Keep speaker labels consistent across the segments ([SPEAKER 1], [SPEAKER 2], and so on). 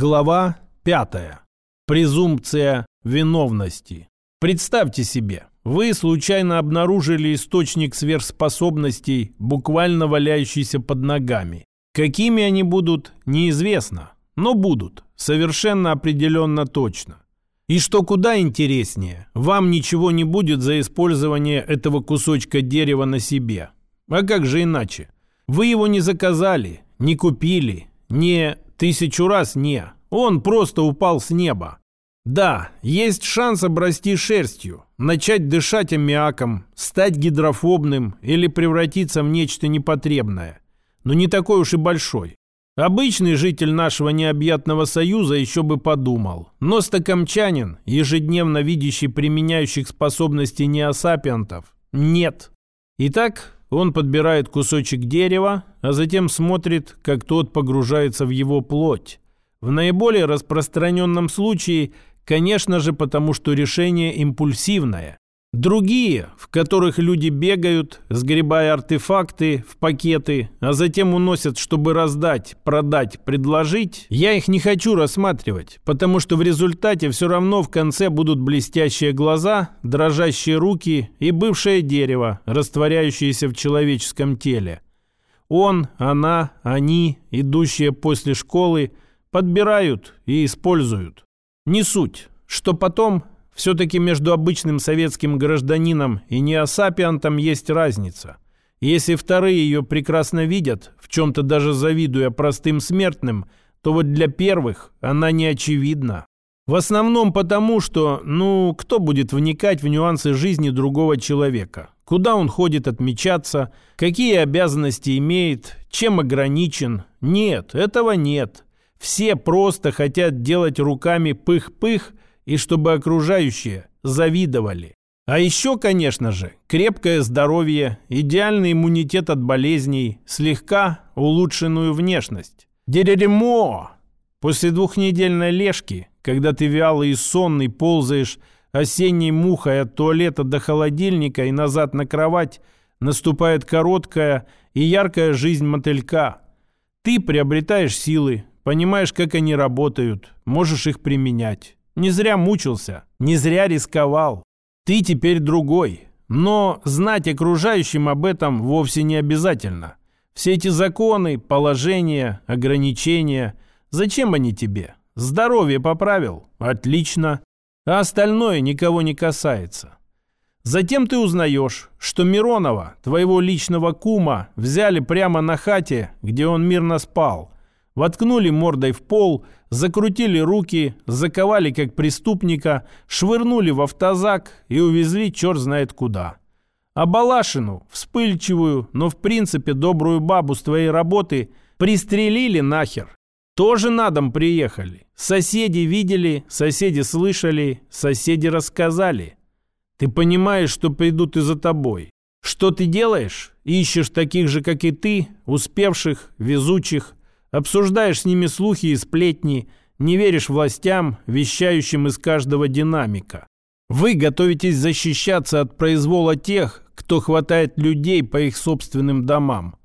[SPEAKER 1] Глава 5. Презумпция виновности. Представьте себе, вы случайно обнаружили источник сверхспособностей, буквально валяющийся под ногами. Какими они будут, неизвестно, но будут, совершенно определенно точно. И что куда интереснее, вам ничего не будет за использование этого кусочка дерева на себе. А как же иначе? Вы его не заказали, не купили, не Тысячу раз не. Он просто упал с неба. Да, есть шанс обрасти шерстью, начать дышать аммиаком, стать гидрофобным или превратиться в нечто непотребное. Но не такой уж и большой. Обычный житель нашего необъятного союза еще бы подумал. Но стокомчанин, ежедневно видящий применяющих способности неосапиантов, нет. Итак, он подбирает кусочек дерева, а затем смотрит, как тот погружается в его плоть. В наиболее распространенном случае, конечно же, потому что решение импульсивное. Другие, в которых люди бегают, сгребая артефакты в пакеты, а затем уносят, чтобы раздать, продать, предложить, я их не хочу рассматривать, потому что в результате все равно в конце будут блестящие глаза, дрожащие руки и бывшее дерево, растворяющееся в человеческом теле. Он, она, они, идущие после школы, подбирают и используют. Не суть, что потом все-таки между обычным советским гражданином и неосапиантом есть разница. Если вторые ее прекрасно видят, в чем-то даже завидуя простым смертным, то вот для первых она не очевидна. В основном потому, что, ну, кто будет вникать в нюансы жизни другого человека? Куда он ходит отмечаться? Какие обязанности имеет? Чем ограничен? Нет, этого нет. Все просто хотят делать руками пых-пых и чтобы окружающие завидовали. А еще, конечно же, крепкое здоровье, идеальный иммунитет от болезней, слегка улучшенную внешность. Дереремо! После двухнедельной лежки, когда ты вялый и сонный ползаешь осенней мухой от туалета до холодильника и назад на кровать, наступает короткая и яркая жизнь мотылька. Ты приобретаешь силы, понимаешь, как они работают, можешь их применять. Не зря мучился, не зря рисковал. Ты теперь другой. Но знать окружающим об этом вовсе не обязательно. Все эти законы, положения, ограничения, зачем они тебе? Здоровье поправил? Отлично. А остальное никого не касается. Затем ты узнаешь, что Миронова, твоего личного кума, взяли прямо на хате, где он мирно спал – Воткнули мордой в пол, закрутили руки, заковали как преступника, швырнули в автозак и увезли черт знает куда. А Балашину, вспыльчивую, но в принципе добрую бабу с твоей работы, пристрелили нахер. Тоже на дом приехали. Соседи видели, соседи слышали, соседи рассказали. Ты понимаешь, что придут и за тобой. Что ты делаешь? Ищешь таких же, как и ты, успевших, везучих, Обсуждаешь с ними слухи и сплетни, не веришь властям, вещающим из каждого динамика. Вы готовитесь защищаться от произвола тех, кто хватает людей по их собственным домам.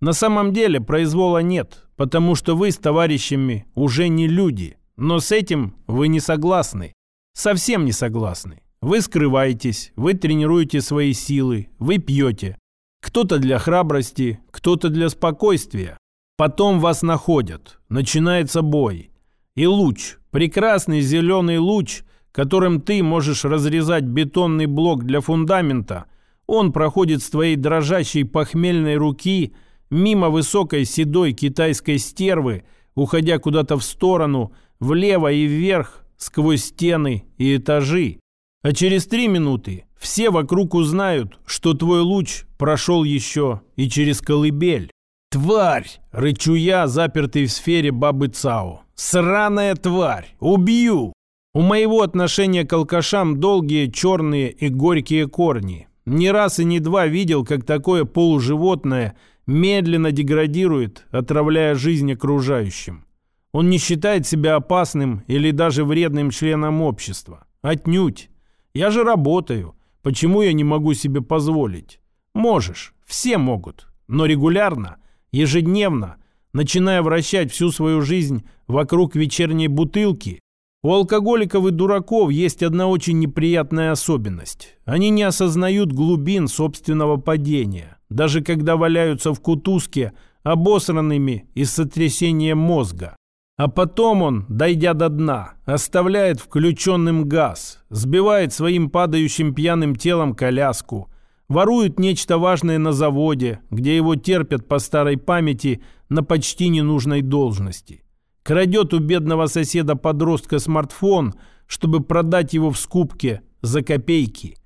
[SPEAKER 1] На самом деле произвола нет, потому что вы с товарищами уже не люди. Но с этим вы не согласны. Совсем не согласны. Вы скрываетесь, вы тренируете свои силы, вы пьете. Кто-то для храбрости, кто-то для спокойствия, Потом вас находят. Начинается бой. И луч, прекрасный зеленый луч, которым ты можешь разрезать бетонный блок для фундамента, он проходит с твоей дрожащей похмельной руки мимо высокой седой китайской стервы, уходя куда-то в сторону, влево и вверх, сквозь стены и этажи. А через три минуты все вокруг узнают, что твой луч прошел еще и через колыбель. «Тварь!» — рычу я, запертый в сфере бабы Цао. «Сраная тварь! Убью!» У моего отношения к алкашам долгие, черные и горькие корни. Не раз и не два видел, как такое полуживотное медленно деградирует, отравляя жизнь окружающим. Он не считает себя опасным или даже вредным членом общества. Отнюдь. Я же работаю. Почему я не могу себе позволить? Можешь. Все могут. Но регулярно – ежедневно, начиная вращать всю свою жизнь вокруг вечерней бутылки, у алкоголиков и дураков есть одна очень неприятная особенность. Они не осознают глубин собственного падения, даже когда валяются в кутузке обосранными из сотрясения мозга. А потом он, дойдя до дна, оставляет включенным газ, сбивает своим падающим пьяным телом коляску, ворует нечто важное на заводе, где его терпят по старой памяти на почти ненужной должности. Крадет у бедного соседа-подростка смартфон, чтобы продать его в скупке за копейки.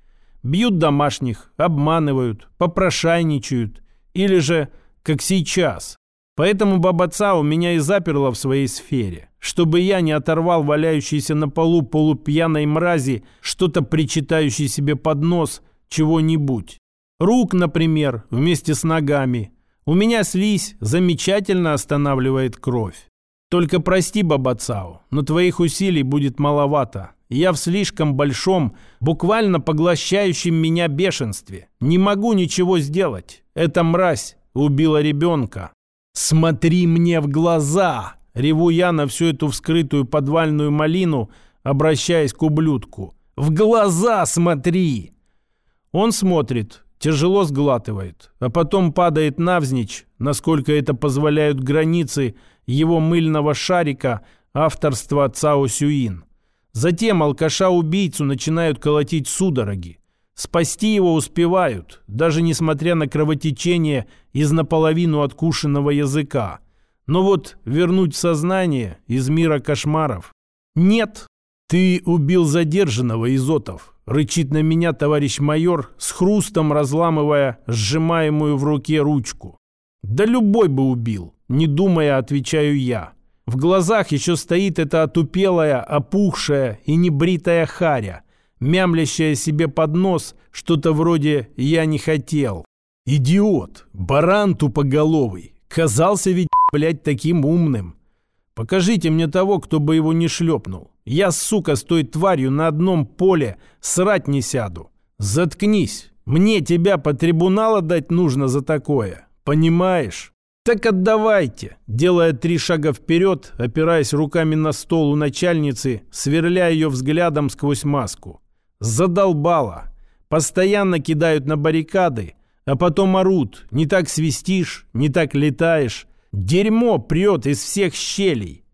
[SPEAKER 1] Бьют домашних, обманывают, попрошайничают. Или же, как сейчас. Поэтому бабаца у меня и заперла в своей сфере, чтобы я не оторвал валяющийся на полу полупьяной мрази что-то причитающий себе под нос чего-нибудь. Рук, например, вместе с ногами. У меня слизь замечательно останавливает кровь. Только прости, Бабацао, но твоих усилий будет маловато. Я в слишком большом, буквально поглощающем меня бешенстве. Не могу ничего сделать. Эта мразь убила ребенка. Смотри мне в глаза! Реву я на всю эту вскрытую подвальную малину, обращаясь к ублюдку. В глаза смотри! Он смотрит, тяжело сглатывает, а потом падает навзничь, насколько это позволяют границы его мыльного шарика авторства Цао Сюин. Затем алкаша-убийцу начинают колотить судороги. Спасти его успевают, даже несмотря на кровотечение из наполовину откушенного языка. Но вот вернуть сознание из мира кошмаров нет. Ты убил задержанного, Изотов. Рычит на меня товарищ майор, с хрустом разламывая сжимаемую в руке ручку. Да любой бы убил. Не думая, отвечаю я. В глазах еще стоит эта отупелая, опухшая и небритая харя, мямлящая себе под нос что-то вроде «я не хотел». Идиот, баран тупоголовый, казался ведь, блядь, таким умным. Покажите мне того, кто бы его не шлепнул. Я, сука, с той тварью на одном поле срать не сяду. Заткнись. Мне тебя по трибунала дать нужно за такое. Понимаешь? «Так отдавайте!» Делая три шага вперед, опираясь руками на стол у начальницы, сверляя ее взглядом сквозь маску. Задолбало. Постоянно кидают на баррикады, а потом орут. Не так свистишь, не так летаешь. Дерьмо прет из всех щелей.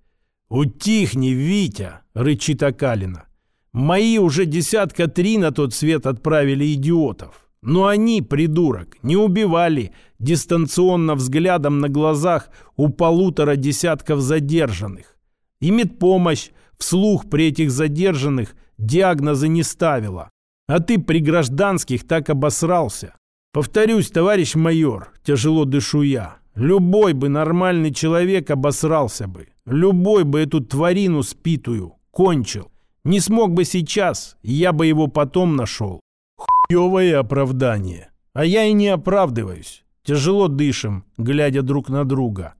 [SPEAKER 1] «Утихни, Витя!» — рычит Акалина. «Мои уже десятка три на тот свет отправили идиотов. Но они, придурок, не убивали дистанционно взглядом на глазах у полутора десятков задержанных. И медпомощь вслух при этих задержанных диагнозы не ставила. А ты при гражданских так обосрался. Повторюсь, товарищ майор, тяжело дышу я. Любой бы нормальный человек обосрался бы. Любой бы эту тварину спитую кончил. Не смог бы сейчас, я бы его потом нашел. Хуевое оправдание. А я и не оправдываюсь. Тяжело дышим, глядя друг на друга.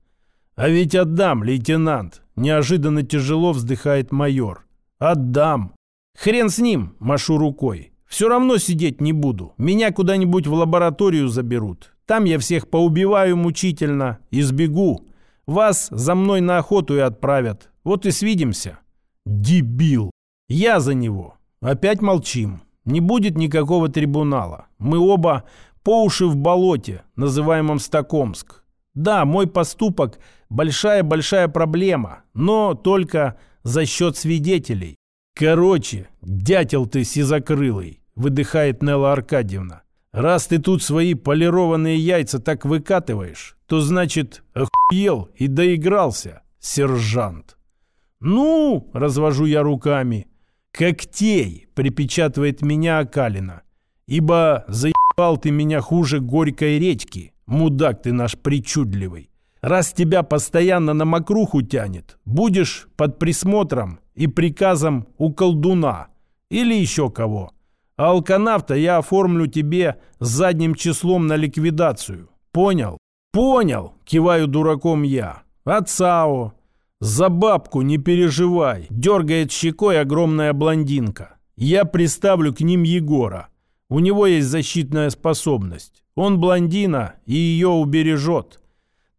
[SPEAKER 1] А ведь отдам, лейтенант. Неожиданно тяжело вздыхает майор. Отдам. Хрен с ним, машу рукой. Все равно сидеть не буду. Меня куда-нибудь в лабораторию заберут. Там я всех поубиваю мучительно и сбегу. Вас за мной на охоту и отправят. Вот и свидимся. Дебил. Я за него. Опять молчим. Не будет никакого трибунала. Мы оба по уши в болоте, называемом Стокомск. Да, мой поступок – большая-большая проблема, но только за счет свидетелей. Короче, дятел ты сизокрылый, выдыхает Нелла Аркадьевна. Раз ты тут свои полированные яйца так выкатываешь, то значит охуел и доигрался, сержант. Ну, развожу я руками, когтей, припечатывает меня Акалина. Ибо заебал ты меня хуже горькой редьки, мудак ты наш причудливый. Раз тебя постоянно на мокруху тянет, будешь под присмотром и приказом у колдуна или еще кого. Алканавта я оформлю тебе задним числом на ликвидацию. Понял? Понял, киваю дураком я. Отцао, «За бабку не переживай», — дергает щекой огромная блондинка. «Я приставлю к ним Егора. У него есть защитная способность. Он блондина и ее убережет.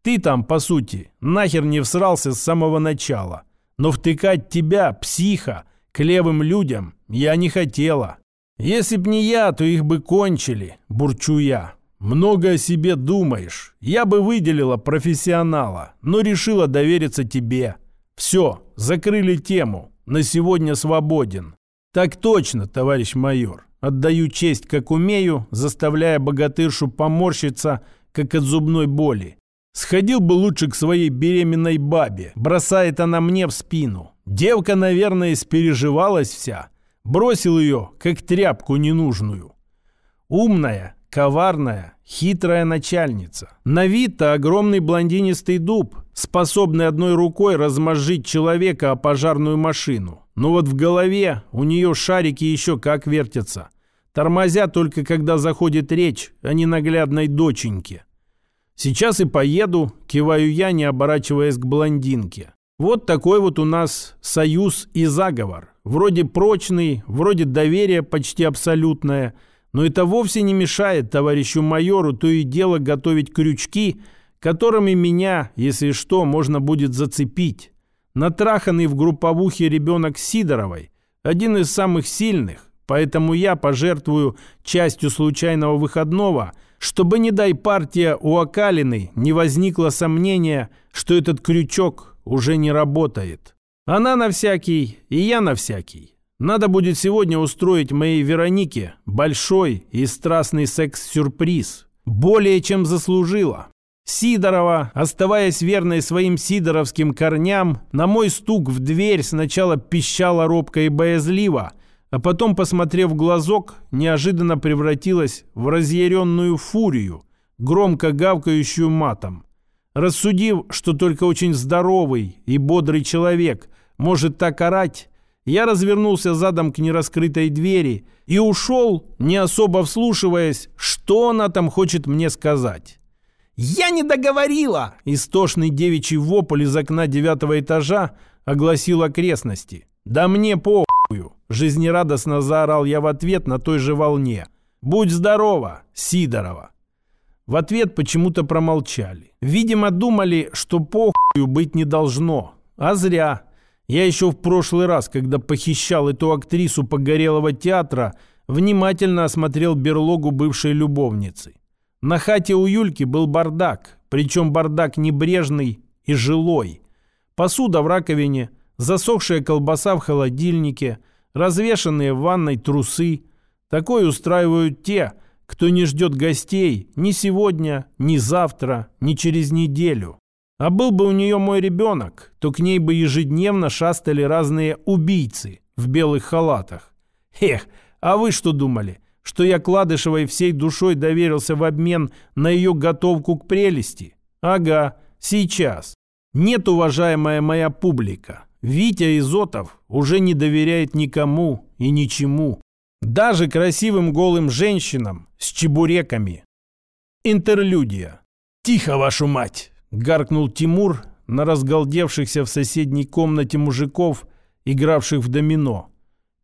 [SPEAKER 1] Ты там, по сути, нахер не всрался с самого начала. Но втыкать тебя, психа, к левым людям я не хотела. Если б не я, то их бы кончили, бурчу я. Много о себе думаешь. Я бы выделила профессионала, но решила довериться тебе. Все, закрыли тему. На сегодня свободен. Так точно, товарищ майор. Отдаю честь, как умею, заставляя богатыршу поморщиться, как от зубной боли. Сходил бы лучше к своей беременной бабе. Бросает она мне в спину. Девка, наверное, испереживалась вся. Бросил ее, как тряпку ненужную. Умная, коварная, хитрая начальница. На вид-то огромный блондинистый дуб, способный одной рукой размозжить человека о пожарную машину. Но вот в голове у нее шарики еще как вертятся. Тормозя только когда заходит речь о ненаглядной доченьке. Сейчас и поеду, киваю я, не оборачиваясь к блондинке. Вот такой вот у нас союз и заговор. Вроде прочный, вроде доверие почти абсолютное, но это вовсе не мешает товарищу майору то и дело готовить крючки, которыми меня, если что, можно будет зацепить. Натраханный в групповухе ребенок Сидоровой, один из самых сильных, поэтому я пожертвую частью случайного выходного – чтобы, не дай партия у Акалины, не возникло сомнения, что этот крючок уже не работает. Она на всякий, и я на всякий. Надо будет сегодня устроить моей Веронике большой и страстный секс-сюрприз. Более чем заслужила. Сидорова, оставаясь верной своим сидоровским корням, на мой стук в дверь сначала пищала робко и боязливо, а потом, посмотрев в глазок, неожиданно превратилась в разъяренную фурию, громко гавкающую матом. Рассудив, что только очень здоровый и бодрый человек может так орать, я развернулся задом к нераскрытой двери и ушел, не особо вслушиваясь, что она там хочет мне сказать. «Я не договорила!» Истошный девичий вопль из окна девятого этажа огласил окрестности. «Да мне по нахую!» Жизнерадостно заорал я в ответ на той же волне. «Будь здорова, Сидорова!» В ответ почему-то промолчали. Видимо, думали, что похую быть не должно. А зря. Я еще в прошлый раз, когда похищал эту актрису погорелого театра, внимательно осмотрел берлогу бывшей любовницы. На хате у Юльки был бардак, причем бардак небрежный и жилой. Посуда в раковине – засохшая колбаса в холодильнике, развешанные в ванной трусы. Такое устраивают те, кто не ждет гостей ни сегодня, ни завтра, ни через неделю. А был бы у нее мой ребенок, то к ней бы ежедневно шастали разные убийцы в белых халатах. Эх, а вы что думали, что я Кладышевой всей душой доверился в обмен на ее готовку к прелести? Ага, сейчас. Нет, уважаемая моя публика, Витя Изотов уже не доверяет никому и ничему. Даже красивым голым женщинам с чебуреками. Интерлюдия. «Тихо, вашу мать!» – гаркнул Тимур на разгалдевшихся в соседней комнате мужиков, игравших в домино.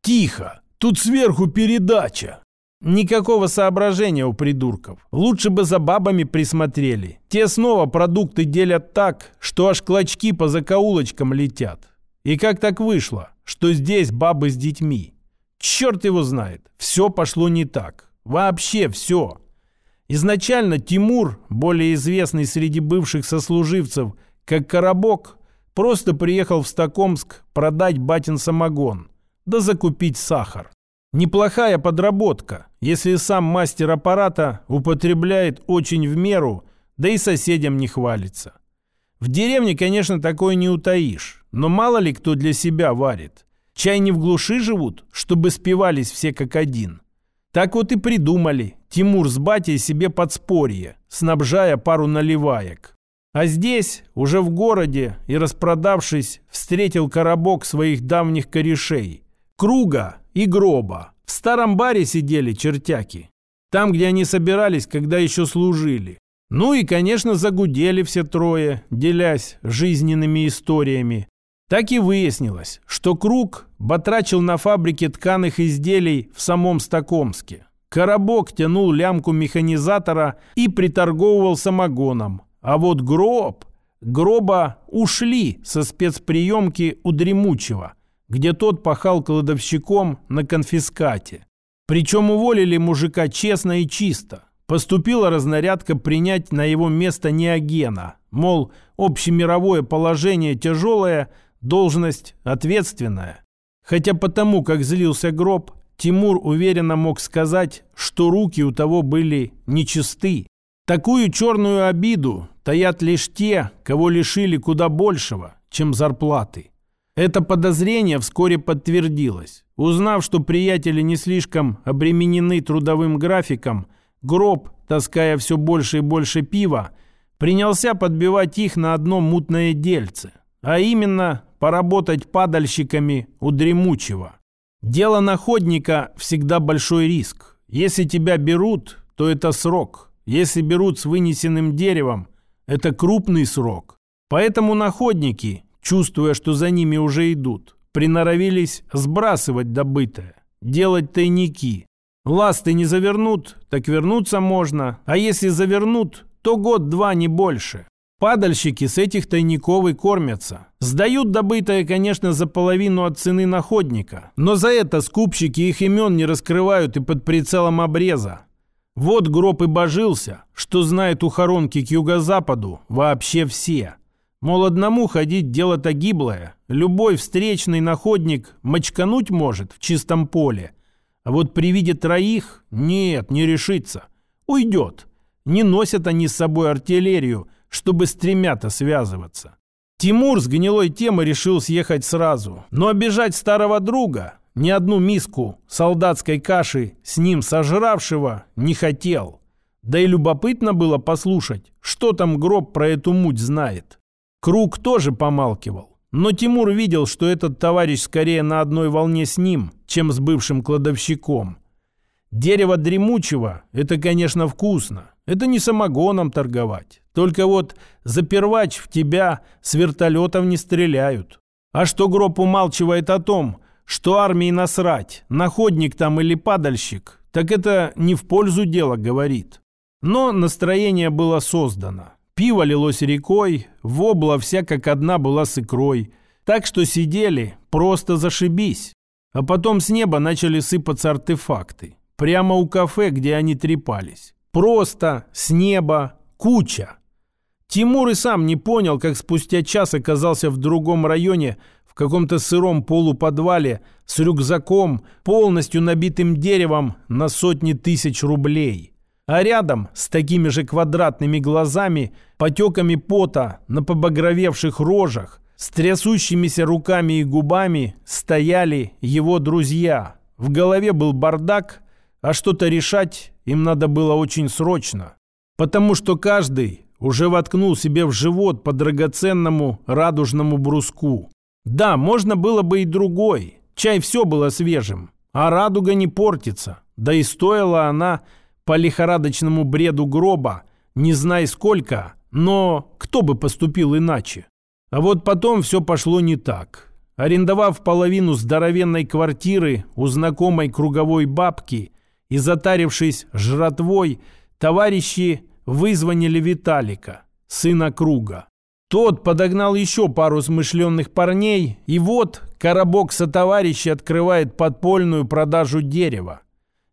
[SPEAKER 1] «Тихо! Тут сверху передача!» Никакого соображения у придурков. Лучше бы за бабами присмотрели. Те снова продукты делят так, что аж клочки по закоулочкам летят. И как так вышло, что здесь бабы с детьми? Черт его знает, все пошло не так. Вообще все. Изначально Тимур, более известный среди бывших сослуживцев как Коробок, просто приехал в Стокомск продать батин самогон, да закупить сахар. Неплохая подработка, если сам мастер аппарата употребляет очень в меру, да и соседям не хвалится. В деревне, конечно, такое не утаишь, но мало ли кто для себя варит. Чай не в глуши живут, чтобы спивались все как один. Так вот и придумали Тимур с батей себе подспорье, снабжая пару наливаек. А здесь, уже в городе и распродавшись, встретил коробок своих давних корешей. Круга и гроба. В старом баре сидели чертяки. Там, где они собирались, когда еще служили. Ну и, конечно, загудели все трое, делясь жизненными историями. Так и выяснилось, что Круг батрачил на фабрике тканых изделий в самом Стокомске. Коробок тянул лямку механизатора и приторговывал самогоном, А вот гроб... Гроба ушли со спецприемки у Дремучего, где тот пахал кладовщиком на конфискате. Причем уволили мужика честно и чисто. Поступила разнарядка принять на его место неогена. Мол, общемировое положение тяжелое, должность ответственная. Хотя потому, как злился гроб, Тимур уверенно мог сказать, что руки у того были нечисты. Такую черную обиду таят лишь те, кого лишили куда большего, чем зарплаты. Это подозрение вскоре подтвердилось. Узнав, что приятели не слишком обременены трудовым графиком, Гроб, таская все больше и больше пива, принялся подбивать их на одно мутное дельце, а именно поработать падальщиками у дремучего. Дело находника всегда большой риск. Если тебя берут, то это срок. Если берут с вынесенным деревом, это крупный срок. Поэтому находники, чувствуя, что за ними уже идут, приноровились сбрасывать добытое, делать тайники, Ласты не завернут, так вернуться можно, а если завернут, то год-два не больше. Падальщики с этих тайников и кормятся. Сдают добытое, конечно, за половину от цены находника, но за это скупщики их имен не раскрывают и под прицелом обреза. Вот гроб и божился, что знает ухоронки к юго-западу вообще все. Мол, одному ходить дело-то гиблое. Любой встречный находник мочкануть может в чистом поле – а вот при виде троих нет, не решится. Уйдет. Не носят они с собой артиллерию, чтобы с тремя-то связываться. Тимур с гнилой темы решил съехать сразу. Но обижать старого друга, ни одну миску солдатской каши с ним сожравшего, не хотел. Да и любопытно было послушать, что там гроб про эту муть знает. Круг тоже помалкивал. Но Тимур видел, что этот товарищ скорее на одной волне с ним, чем с бывшим кладовщиком. Дерево дремучего – это, конечно, вкусно. Это не самогоном торговать. Только вот за первач в тебя с вертолетов не стреляют. А что гроб умалчивает о том, что армии насрать, находник там или падальщик, так это не в пользу дела говорит. Но настроение было создано. Пиво лилось рекой, вобла вся как одна была с икрой. Так что сидели, просто зашибись. А потом с неба начали сыпаться артефакты. Прямо у кафе, где они трепались. Просто, с неба, куча. Тимур и сам не понял, как спустя час оказался в другом районе, в каком-то сыром полуподвале, с рюкзаком, полностью набитым деревом на сотни тысяч рублей. А рядом с такими же квадратными глазами, потеками пота на побагровевших рожах, с трясущимися руками и губами стояли его друзья. В голове был бардак, а что-то решать им надо было очень срочно. Потому что каждый уже воткнул себе в живот по драгоценному радужному бруску. Да, можно было бы и другой. Чай все было свежим. А радуга не портится. Да и стоила она по лихорадочному бреду гроба, не знай сколько, но кто бы поступил иначе? А вот потом все пошло не так. Арендовав половину здоровенной квартиры у знакомой круговой бабки и затарившись жратвой, товарищи вызвонили Виталика, сына круга. Тот подогнал еще пару смышленных парней, и вот коробок со товарища открывает подпольную продажу дерева.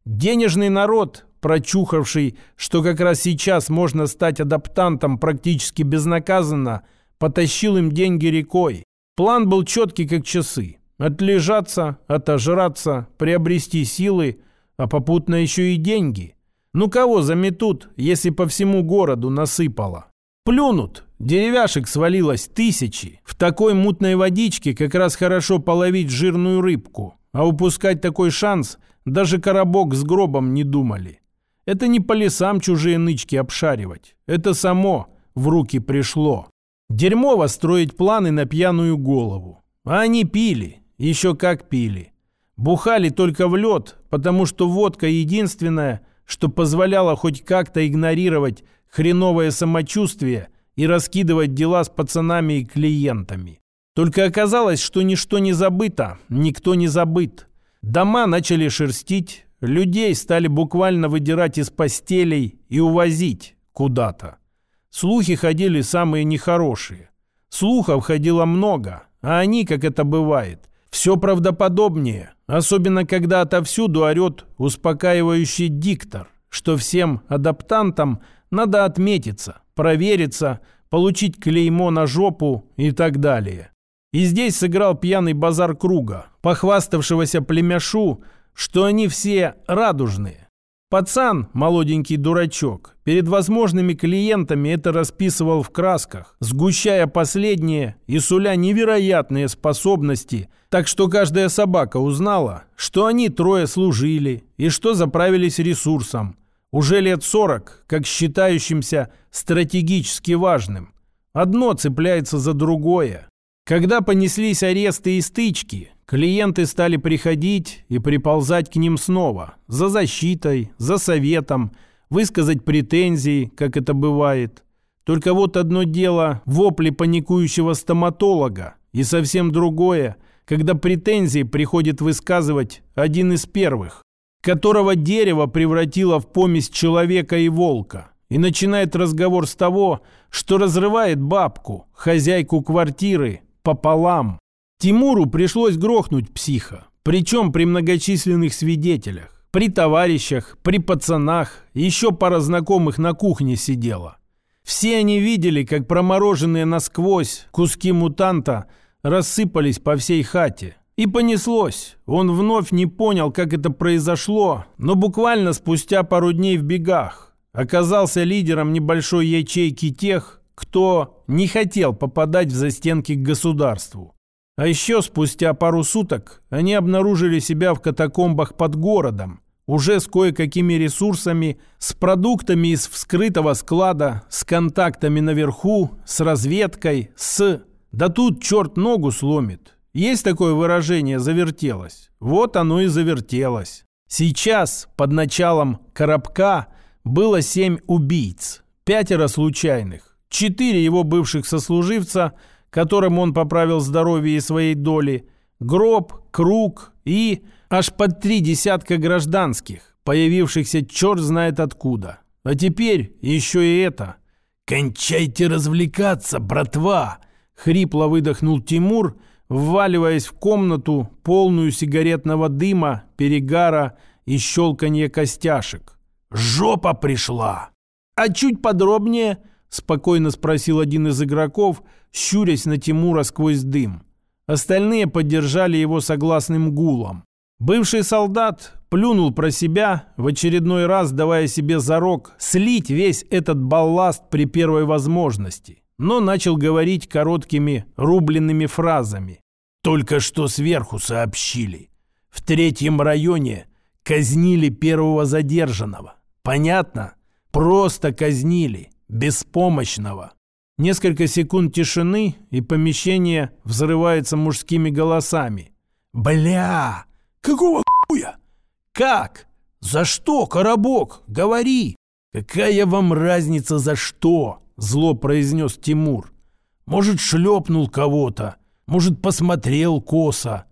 [SPEAKER 1] Денежный народ прочухавший, что как раз сейчас можно стать адаптантом практически безнаказанно, потащил им деньги рекой. План был четкий, как часы. Отлежаться, отожраться, приобрести силы, а попутно еще и деньги. Ну кого заметут, если по всему городу насыпало? Плюнут. Деревяшек свалилось тысячи. В такой мутной водичке как раз хорошо половить жирную рыбку. А упускать такой шанс даже коробок с гробом не думали. Это не по лесам чужие нычки обшаривать. Это само в руки пришло. Дерьмово строить планы на пьяную голову. А они пили. Еще как пили. Бухали только в лед, потому что водка единственная, что позволяло хоть как-то игнорировать хреновое самочувствие и раскидывать дела с пацанами и клиентами. Только оказалось, что ничто не забыто, никто не забыт. Дома начали шерстить, Людей стали буквально выдирать из постелей и увозить куда-то. Слухи ходили самые нехорошие. Слухов ходило много, а они, как это бывает, все правдоподобнее, особенно когда отовсюду орет успокаивающий диктор, что всем адаптантам надо отметиться, провериться, получить клеймо на жопу и так далее. И здесь сыграл пьяный базар круга, похваставшегося племяшу, что они все радужные. Пацан, молоденький дурачок, перед возможными клиентами это расписывал в красках, сгущая последние и суля невероятные способности, так что каждая собака узнала, что они трое служили и что заправились ресурсом. Уже лет сорок, как считающимся стратегически важным. Одно цепляется за другое. Когда понеслись аресты и стычки, клиенты стали приходить и приползать к ним снова, за защитой, за советом, высказать претензии, как это бывает. Только вот одно дело – вопли паникующего стоматолога, и совсем другое, когда претензии приходит высказывать один из первых, которого дерево превратило в помесь человека и волка – и начинает разговор с того, что разрывает бабку, хозяйку квартиры, пополам. Тимуру пришлось грохнуть психа, причем при многочисленных свидетелях, при товарищах, при пацанах, еще пара знакомых на кухне сидела. Все они видели, как промороженные насквозь куски мутанта рассыпались по всей хате. И понеслось. Он вновь не понял, как это произошло, но буквально спустя пару дней в бегах оказался лидером небольшой ячейки тех, кто не хотел попадать в застенки к государству. А еще спустя пару суток они обнаружили себя в катакомбах под городом, уже с кое-какими ресурсами, с продуктами из вскрытого склада, с контактами наверху, с разведкой, с... Да тут черт ногу сломит. Есть такое выражение «завертелось». Вот оно и завертелось. Сейчас, под началом «коробка», было семь убийц, пятеро случайных, четыре его бывших сослуживца, которым он поправил здоровье и своей доли, гроб, круг и аж под три десятка гражданских, появившихся черт знает откуда. А теперь еще и это. «Кончайте развлекаться, братва!» — хрипло выдохнул Тимур, вваливаясь в комнату, полную сигаретного дыма, перегара и щелканья костяшек. Жопа пришла!» «А чуть подробнее?» – спокойно спросил один из игроков, щурясь на Тимура сквозь дым. Остальные поддержали его согласным гулом. Бывший солдат плюнул про себя, в очередной раз давая себе зарок слить весь этот балласт при первой возможности, но начал говорить короткими рубленными фразами. «Только что сверху сообщили. В третьем районе казнили первого задержанного. Понятно? Просто казнили. Беспомощного. Несколько секунд тишины, и помещение взрывается мужскими голосами. «Бля! Какого хуя? Как? За что, коробок? Говори!» «Какая вам разница за что?» Зло произнес Тимур. «Может, шлепнул кого-то, может, посмотрел косо.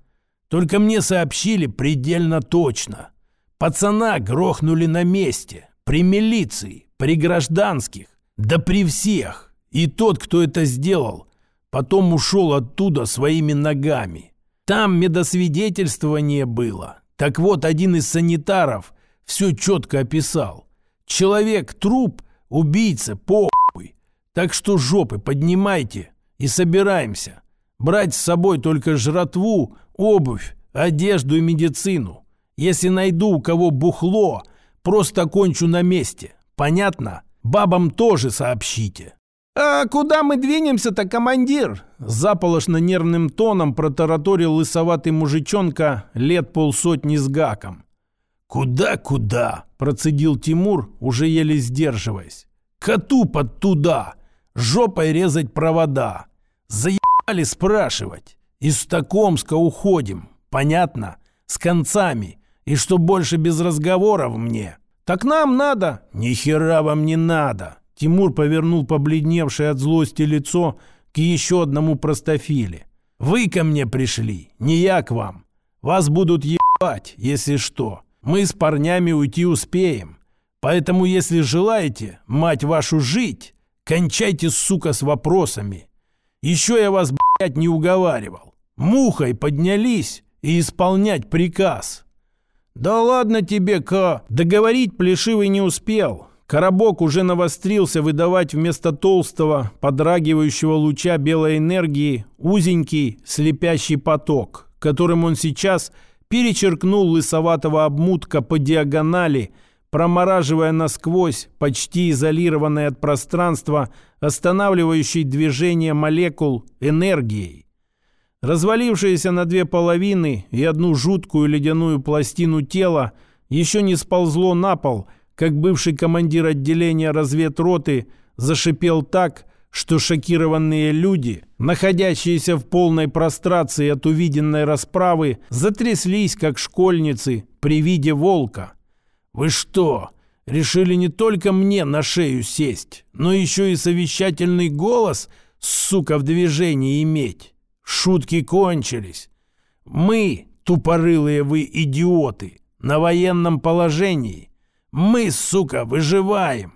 [SPEAKER 1] Только мне сообщили предельно точно. Пацана грохнули на месте, при милиции, при гражданских, да при всех. И тот, кто это сделал, потом ушел оттуда своими ногами. Там медосвидетельствование было. Так вот, один из санитаров все четко описал. Человек, труп, убийца, похуй. Так что жопы поднимайте и собираемся. Брать с собой только жратву, обувь, одежду и медицину. Если найду у кого бухло, просто кончу на месте. Понятно? Бабам тоже сообщите». «А куда мы двинемся-то, командир?» Заполошно нервным тоном протараторил лысоватый мужичонка лет полсотни с гаком. «Куда-куда?» – процедил Тимур, уже еле сдерживаясь. «Коту под туда! Жопой резать провода! Заебали спрашивать! Из Токомска уходим! Понятно? С концами! И что больше без разговоров мне. Так нам надо. Ни хера вам не надо. Тимур повернул побледневшее от злости лицо к еще одному простофиле. Вы ко мне пришли, не я к вам. Вас будут ебать, если что. Мы с парнями уйти успеем. Поэтому, если желаете, мать вашу, жить, кончайте, сука, с вопросами. Еще я вас, блядь, не уговаривал. Мухой поднялись и исполнять приказ. Да ладно тебе, Ка. Договорить Плешивый не успел. Коробок уже навострился выдавать вместо толстого, подрагивающего луча белой энергии узенький, слепящий поток, которым он сейчас перечеркнул лысоватого обмутка по диагонали, промораживая насквозь почти изолированное от пространства, останавливающий движение молекул энергией. Развалившееся на две половины и одну жуткую ледяную пластину тела еще не сползло на пол – как бывший командир отделения разведроты зашипел так, что шокированные люди, находящиеся в полной прострации от увиденной расправы, затряслись, как школьницы при виде волка. «Вы что, решили не только мне на шею сесть, но еще и совещательный голос, сука, в движении иметь? Шутки кончились. Мы, тупорылые вы идиоты, на военном положении». Мы, сука, выживаем.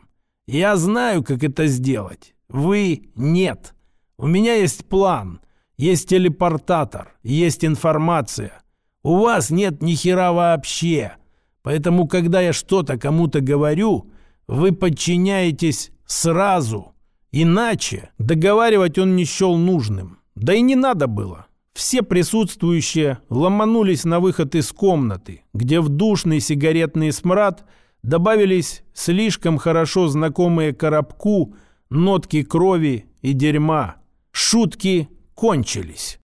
[SPEAKER 1] Я знаю, как это сделать. Вы нет. У меня есть план, есть телепортатор, есть информация. У вас нет ни хера вообще. Поэтому, когда я что-то кому-то говорю, вы подчиняетесь сразу. Иначе договаривать он не счел нужным. Да и не надо было. Все присутствующие ломанулись на выход из комнаты, где в душный сигаретный смрад – добавились слишком хорошо знакомые коробку нотки крови и дерьма. Шутки кончились.